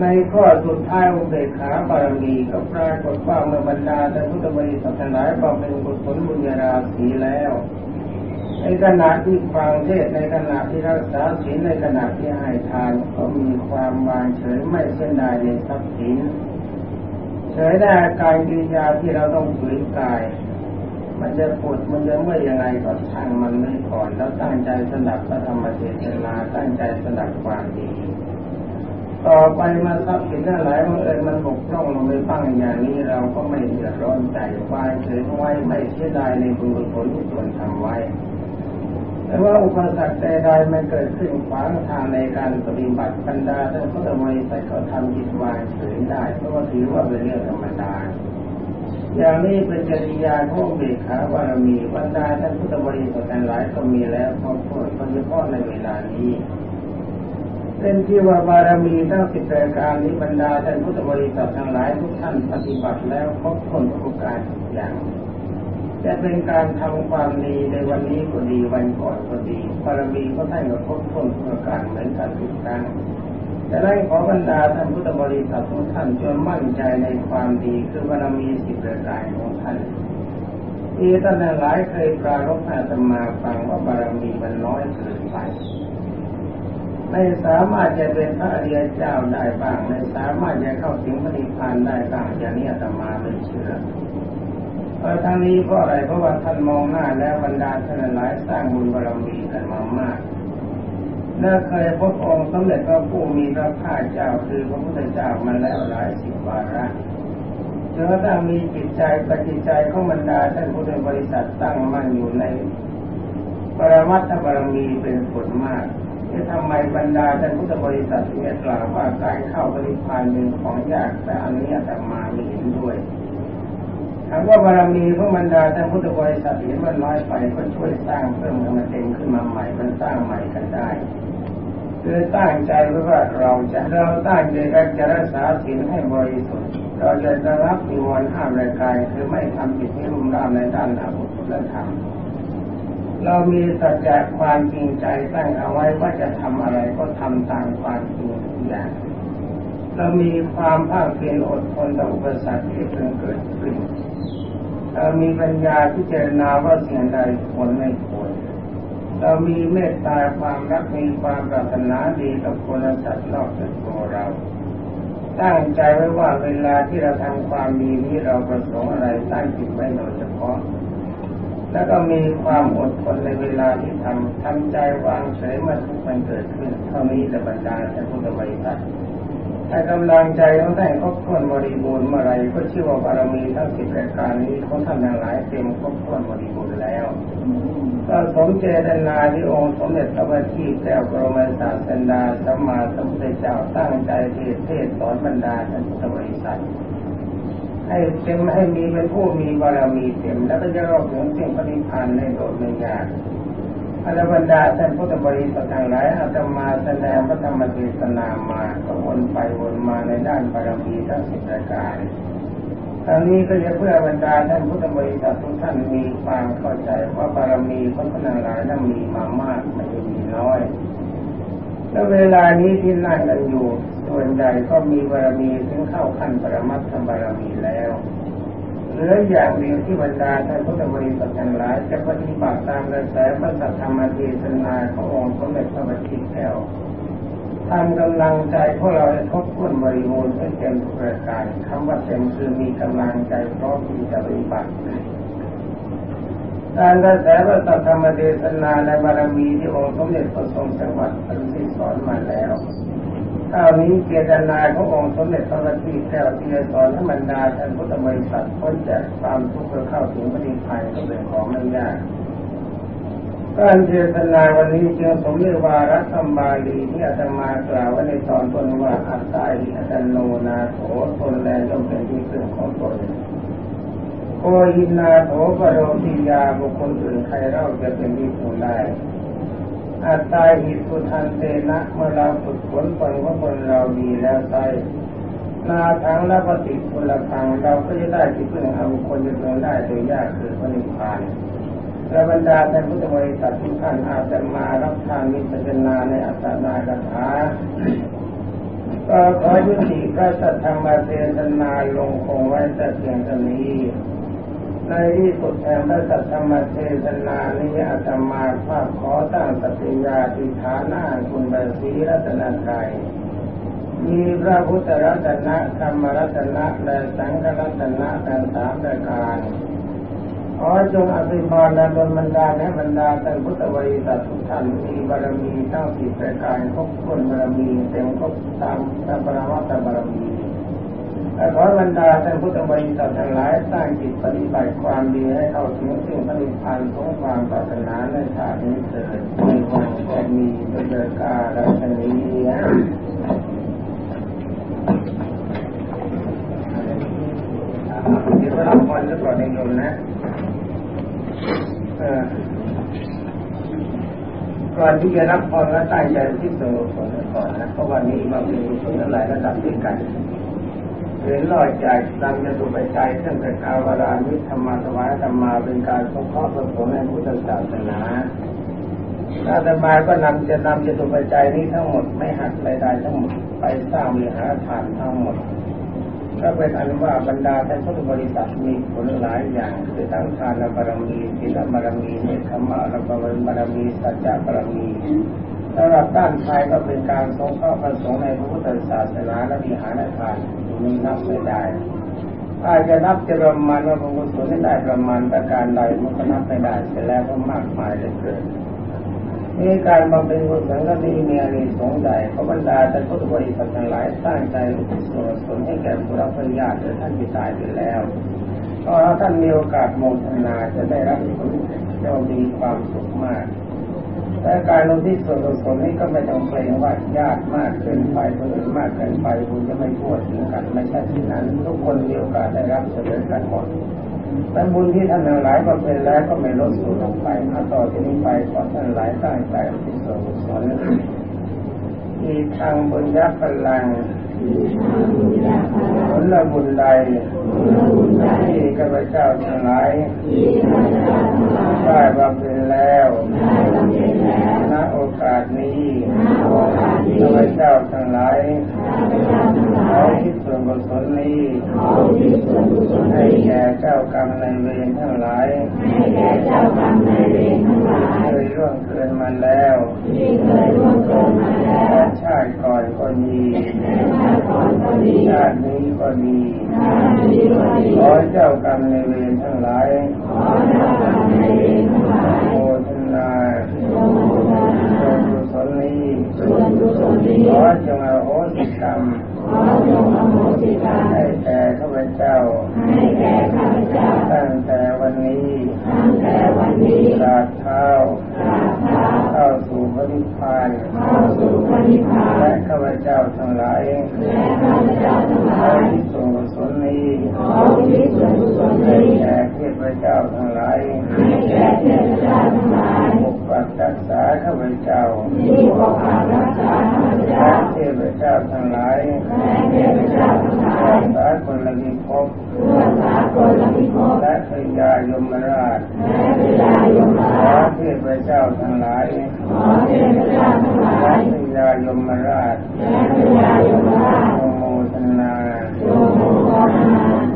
ในข้อสุดท้ายอุเบกขาบารมีก็ปรากฏว่าเมื่อบรรดาแต่พุทธบริษัททั้งหลายบำเพ็ญกุศลบุญญาราศีแล้ว ในขณะที่ฟังเทศในขณะที่รักษาศีลในขณะที่ให้ทานก็มีความวางเฉยไม่เส้นดายในทรัพย์สินเฉยได้การกิริยาที่เราต้องฝืนกาย มันจะปวดมันจะเมื่อยังไงก็ช่างมันไม่ก่อน แล้วตั้งใจสนับพระธรรมเทศนาตั้งใจสนับความดี ต่อไปมาทรัพย์สินทั้งหลายมันเอ่ยมันบกพร่องลงไปบ้างอย่างนี้เราก็ไม่เดือดร้อนใจวายเฉยไว้ไม่เสียดายในบุญกุศลที่ส่วนทำไว้ แต่ว่าอุปสรรคใดๆมันเกิดขึ้นขวางทางในการปฏิบัติบรรดาท่านพุทธบริษัทเขาทำจิตวายเฉยได้เพราะว่าถือว่าเป็นเรื่องธรรมดาอย่างนี้เป็นจริยาของเบกขาบารมีบรรดาท่านพุทธบริษัทหลายก็มีแล้วพอพูดโดยเฉพาะในเวลานี้ เป็นที่ว่าบารมีทั้งสิบแปดการนี้บรรดาท่านพุทธบริษัททั้งหลายทุกท่านปฏิบัติแล้วครบถ้วนทุกการทุกอย่างจะเป็นการทำความดีในวันนี้ก็ดีวันก่อนก็ดีบารมีก็ท่านก็ครบถ้วนทุกการเหมือนกันทุกครั้งแต่ได้ขอบรรดาท่านพุทธบริษัททุกท่านจนมั่นใจในความดีคือบารมีสิบประการของท่านที่ท่านหลายเคยปรารภอาตมาฟังว่าบารมีมันน้อยเกินไป ไม่สามารถจะเป็นพระอริยเจ้าได้บ้างไม่สามารถจะเข้าถึงพระนิพพานได้บ้างอย่างนี้อาตมาไม่เชื่อเพราะทั้งนี้เพราะอะไรเพราะว่าท่านมองหน้าแล้วบรรดาท่านหลายสร้างบุญบารมีกันมามากและเคยพบองค์สมเด็จพระผู้มีพระภาคเจ้าคือพระพุทธเจ้ามาแล้วหลายสิบวาระจนกระทั่งมีจิตใจปฏิใจของบรรดาท่านพุทธบริษัทตั้งมั่นอยู่ในปรมัตถบารมีเป็นผลมาก จะทำไมบรรดาท่านพุทธบริษัทเนี่ยกล่าวว่าการเข้าปริพานเป็นของยากแต่อันนี้แต่มาไม่เห็นด้วยถามว่าบารมีของบรรดาท่านพุทธบริษัทเห็นมันน้อยไปก็ช่วยสร้างเพิ่มมันเต็มขึ้นมาใหม่มันสร้างใหม่กันได้คือตั้งใจว่าเราจะเราตั้งใจจะรักษาศีลให้บริสุทธิ์เราจะรับมีวันห้ามรายกายคือไม่ทำผิดที่รุ่มร่ามในด้านอาบุและธรรม เรามีสัจจะความจริงใจตั้งเอาไว้ว่าจะทำอะไรก็ทำตามความจริงทุกอย่าง เรามีความภาคเพียรอดทนต่ออุปสรรคที่เพิ่งเกิดขึ้นเรามีปัญญาที่เจรณาว่าสิ่งใดควรไม่ควรเรามีเมตตาความรักมีความปรารถนาดีกับคนและสัตว์นอกจากตัวเรา ตั้งใจไว้ว่าเวลาที่เราทำความดีนี้เราประสงค์อะไรตั้งจิตไว้โดยเฉพาะ แล้วก็มีความอดทนในเวลาที่ทำทำใจวางเฉยเมื่อทุกมันเกิดขึ้น เท่านี้จะบรรดาท่านพุทธบริษัทถ้ากำลังใจของท่านครบถ้วนบริบูรณ์เมื่อไรก็ชื่อว่าบารมีทั้งสิบรายการนี้ของท่านทั้งหลายเต็มครบถ้วนบริบูรณ์แล้วก็สมเจตนาที่องค์สมเด็จพระบัณฑิตแก้วบรมศาสดาสัมมาสัมพุทธเจ้าตั้งใจเทศเทศสอนบรรดาท่านพุทธบริษัท ให้เต็มให้มีเป็นผู้มีบารมีเต็ม แล้วก็จะรอบถึงสิ่งปฏิพันธ์ในโดดในยากอรบรรดาท่านพุทธบริษัททั้งหลายอาตมาแสดงพระธรรมเทศนามาก็วนไปวนมาในด้านบารมีทั้งสิบรายการทางนี้ก็จะเพื่อบรรดาท่านพุทธบริษัททุกท่านมีความเข้าใจว่าบารมีของท่านทั้งหลายนั้นมีมามากไม่ได้มีน้อย แล้วเวลานี้ที่นั่งกันอยู่ส่วนใหญ่ก็มีบารมีถึงเข้าขั้นปรมัตถบารมีแล้วเหลืออย่างเดียวที่บรรดาท่านพุทธบริษัททั้งหลายจะปฏิบัติตามกระแสพระสัทธรรมเทศนาขององค์สมเด็จพระบัณฑิตแล้วทำกำลังใจพวกเราให้ครบถ้วนบริบูรณ์ให้เต็มประการคำว่าเต็มคือมีกำลังใจพร้อมที่จะปฏิบัติ การกระแสพระสัทธรรมเทศนาในบารมีที่องค์สมเด็จพระทรงจังหวัดปริสิสอนมาแล้วคราวนี้เจตนาขององค์สมเด็จพระบัณฑิตแก้วที่จะสอนให้บรรดาท่านพุทธบริษัทพ้นจากความทุกข์และเข้าถึงพระนิพพานก็เป็นของไม่ยากการเทศนาวันนี้จึงสมเรียกวารัตมบาลีที่อาตมากล่าวไว้ในตอนต้นว่าอัตตาหิอัตโนนาโถตนแลย่อมเป็นที่พึ่งของตน โกยินาโถปโรติยาบุคคลอื่นใครเล่าจะเป็นที่พึ่งได้อัตตาหิสุทันเตนะเมื่อเราฝึกฝนตนว่าคนเราดีแล้วใช่นาทางละปฏิปุลพังเราก็จะได้ที่พึ่งเอาบุคคลจะเดินได้โดยยากคือพระนิพพานและบรรดาท่านพุทธบริษัททุกท่านอาจจะมารับทานมิจาณาในอัตตนากถาก็ขอยุติพระสัทธรรมเทศนาลงคงไว้แต่เพียงเท่านี้ ในที่สุดแห่งพระสัทธรรมเทศนานี้อาตมาภาพขอตั้งสติญาติฐานะคุณบาสีรัตนกายมีพระพุทธรัตนะธรรมรัตนะและสังฆรัตนะทั้งสามประการขอจงอภิบาลและบนบรรดาและบรรดาท่านพุทธบริษัททุกท่านมีบารมีทั้งสิบประการครบถ้วนบารมีเต็มครบตามตามปรมัตถบารมี และขอบรรดาท่านพุทธบริษัททั้งหลายสร้างจิตปฏิบัติความดีให้เข้าถึงสิ่งผลิตภัณฑ์ของความปรารถนาในชาตินี้เถิดมีวันก็มีโดยกาและชนีเดี๋ยวเราพรจะก่อนในโยมนะก่อนที่จะรับพรและตั้งใจที่สูงก่อนนะเพราะวันนี้มาเป็นกุศลหลายระดับด้วยกัน เรียนลอยจากนำจะถูไปใจตั้งแต่กาวรานิธรรมสวายธรรมาเป็นการสงเคราะห์ประสงค์ในพุทธศาสนาอาตมาก็นำจะนำจะถูไปใจนี้ทั้งหมดไม่หักไม่ได้ทั้งหมดไปสร้างวิหารฐานทั้งหมดก็เป็นอันว่าบรรดาท่านพุทธบริษัทมีผลหลายอย่างคือตั้งทานบารมีศีลบารมีเนคขมะบารมีสัจจะบารมีสำหรับด้านชายก็เป็นการทรงเข้าประสงค์ในพระพุทธศาสนาและวิหารทาน มีนับไม่ได้อาจจะนับจะประมาณว่าพระพุทธศาสนาได้ประมาณประการใดมันก็นับไม่ได้เสร็จแล้วก็มากมายเลือเกินมีการบำเพ็ญกุศลก็มีมีอะไรสงใดเพราะบรรดาแต่พุทธบริษัททั้งหลายสร้างใจอุทิศส่วนสนให้แก่ผู้รับปริญาหรือท่านที่ตายไปแล้วก็ท่านมีโอกาสโมทนาจะได้รับผลจะมีความสุขมาก แต่การลงที่ส่วนกุศลนี้ก็ไม่ต้องเกรงว่ายากมากเกินไปคนอื่นมากเกินไปคุณจะไม่พูดถึงกันไม่ใช่ที่นั้นทุกคนมีโอกาสได้รับเสมอกันหมดแต่บุญที่ท่านหลายก็เป็นแล้วก็ไม่ลดสูญลงไปมาต่อที่นี้ไปขอท่านหลายตั้งใจที่ส่วนสนมีทางบุญยักษ์พลัง ผลบุญใดที่ข้าพเจ้าทั้งหลายได้บำเพ็ญแล้วณโอกาสนี้ข้าพเจ้าทั้งหลายขอที่ส่วน กุศลนี้ให้แก่เจ้ากรรมในเวรทั้งหลายให้แก่เจ้ากรรมในเวรทั้งหลายเคยร่วงเกินมาแล้วที่เคยร่วงเกินมาแล้วชาติก่อนก็มีชาตินี้ก็มีขอเจ้ากรรมในเวรทั้งหลายโมทนาส่วนกุศลนี้ ขอจงอโหสิกกรรมขอจงอโหสิกรรมให้แก่ข้าพเจ้าให้แก่ข้าพเจ้าตั้งแต่วันนี้ตั้งแต่วันนี้ลาดเท้าตราบเท้าเข้าสู่พระนิพพานเข้าสู่พระนิพพาและนข้าพเจ้าทั้งหลายและข้าพเจ้าทั้งหขอลายที่ส่งกุศลนี้ขออุทิศส่วนกุศลนี้แก่เทพเจ้าทั้งหลายให้แก่เทพเจ้าทั้งหลาย ปกปักรักษาข้าพเจ้าที่ปกปักรักษาข้าพเจ้าและเทพเจ้าทั้งหลายและเทพเจ้าทั้งหลายรักษาคนละมีภพทั่วสากลและพิภพและพญายมราชและพญายมขอราชเทพเจ้าทั้งหลายขอเทพเจ้าทั้งหลาและยพญายมราชและพญายมราชโมโมทนาจงโมทนากุศลนี้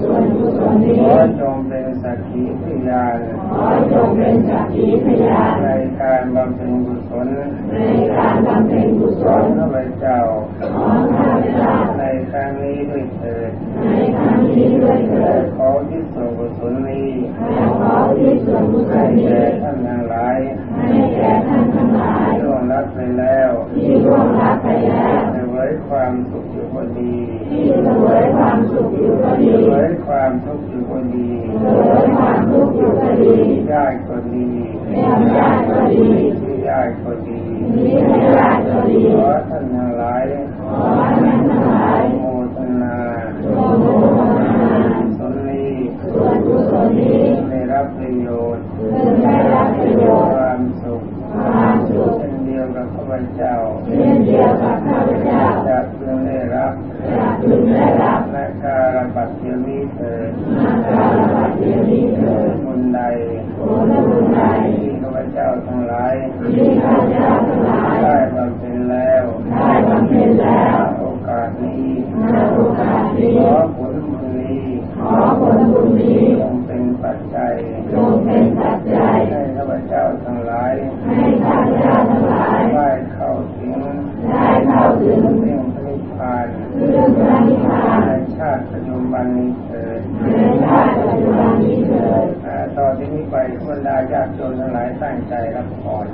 ส่วนกุศลนี้ขอจงเป็นสักขีพยานขอจงเป็นสักขีพยานในการบำเพ็ญกุศลในการบำเพ็ญกุศขอลงข้าพเจ้าของข้าพเจ้าในครั้งนี้ด้วยเถิดในครั้งนี้ด้วยเถิดขอที่ส่งกุศลนี้และขอที่ส่วนกุศลนี้แก่ท่านทั้งหลายให้แก่ท่านทั้งหลายที่ล่วงรับไปแล้วที่ร่วงรับไปแล้วเส วยความสุขอยู่พอดีที่เสวยความสุขอยู่ก็เสดีวยความทุกข์อยู่พอดีเสวยความทุกข์อยู่ก็ดีที่ญาติก็ดีไม่ญาติก็ดีที่ญาติก็ดีมีไม่ญาติก็ดี ขอท่านทั้งหลาย ขอท่านทั้งหลาย โมทนา จงโมทนา สนนี้ ส่วนกุศลนี้ ได้รับประโยชน์ ซึ่งได้รับประโยชน์ ความสุข ความสุข เช่นเดียวกับข้าพเจ้า เช่นเดียวกับข้าพเจ้า จะพึงได้รับ จะพึงได้รับ และการบัตรเทียมีเถิด มาการบัดเดี๋ยวนี้เถิด บุญใด โอ้ละบุญใด ที่ข้าพเจ้าทั้งหลาย ที่ข้าพเจ้าทั้งหลาย ได้บำเพ็ญแล้ว ได้บำเพ็ญแล้ว โอกาสนี้ ณโอกาสนี้ ขอผลบุญนี้ ขอผลบุญนี้ จงเป็นปัจจัย จงเป็นปัจจัย ให้ข้าพเจ้าทั้งหลาย ให้ข้าพเจ้าทั้งหลาย ได้เข้าถึง ได้เข้าถึง เรื่องพระนิพพาน เรื่องพระนิพพาน ในชาติปัจจุบันนี้เถิด ในชาติปัจจุบันนี้เถิด อ่าต่อที่นี้ ไปบรรดาญาติโยมทั้งหลายตั้งใจรับพร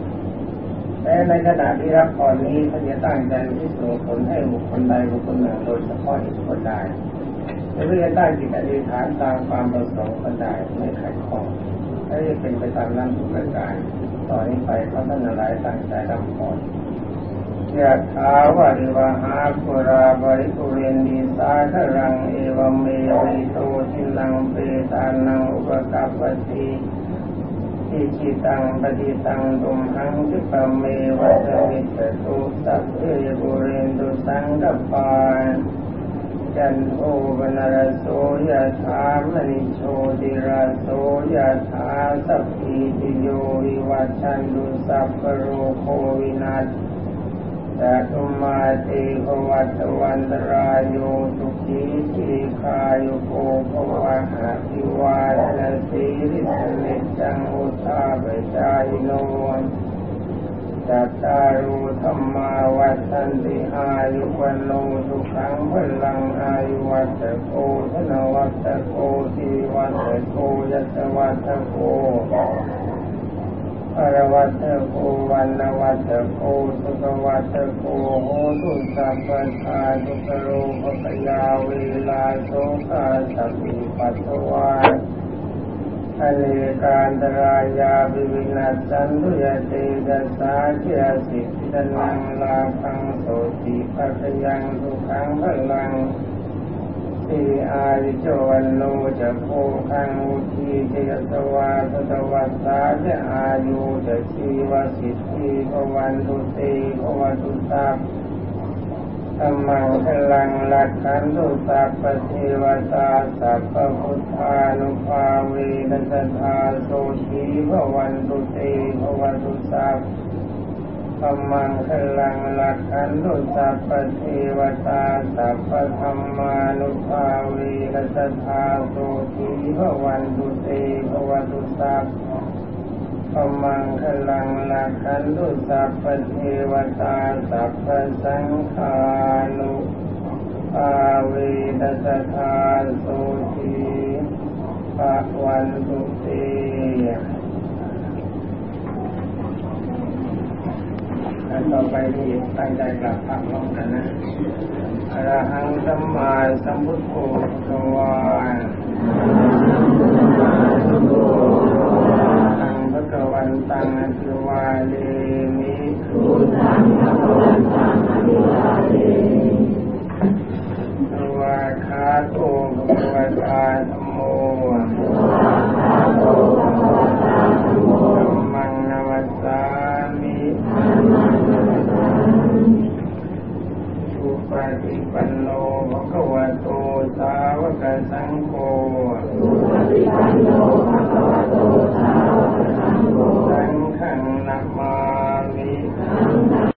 และในขณะที่รับพรนี้ท่านจะตั้งใจที่ส่งผลให้บุคคลใดบุคคลหนึ่งโดยเฉพาะอีกคนใดและเพื่อตั้งจิตอธิษฐานตามความประสงค์คนใดไม่ขัดข้องและจะเป็นไปตามนั้นทุกประการต่อนนี้ไปขอท่านทั้งหลายตั้งใจรับพรยะถาวาริวหาปุราบริปุเรนดีสาครังเอวเมวิโตทินังเปตานังอุปกัปปติ จิตังปฏิตังตุมหังทิปเมวัสมิตตุสัพเพปุเรนตุสังกปาจันโทปนรโสยะถามณิโชติราโสยะถาสัพพิติโยวิวัชันตุสัพพะโรโควินาศ สัตุมาเตภวัตวันตรายโยสุขีทีคายุโกภวะหาภิวาทนสีริสเนจังอุทาเบจายโนจัตตารุธรรมาวัฏันติอายุวันโนสุขังพลังอายุวัตโกธนวัตโกสีวัตโกยัตวัตโก อรวัตโกวันนวัตโกสุขวัตโกโหตุสัพพทาทุกโรภกยาเวลาโสกาสัพพิปัสสวาอเนกาตรายาวิวินาสันตุยเตจัสสาเจสิทิตนังลาพังโสติปัจยังทุขังพลัง สีอาริโจวันโนจะโพคังอุทีเจยสวาสตวัสสาจะอายุจะชีวสิทธิภวันตุเตภวันตุสัพธรรมังพลังลักขันตุสัพพเทวตาสัพพพุทธานุภาเวนัสธาโสชีภวันตุเตภวันตุสัพ ธรรมังคลังลักขันตุสัพพเทวตาสัพพธรรมานุภาเวรสธาโสทีภวันตุเตภวันตุสัพธรรมังคลังลักขันตุสัพพเทวตาสัพพสังฆานุภาเวรสธาโสทีภวันตุเต ขแล้วต่อไปนี่ตั้งใจกลับพักน้องกันนะอรหังสัมมาสัมพุทโธพระวาตังพระกวันตังอภิวาเดมิพุทธังพระกวันตังอภิวาเทมิสวาคาโตภะคะวะตาธัมโมสวากขาโต ปันโนภะคะวะโตสาวกสังโฆสุปฏิปันโน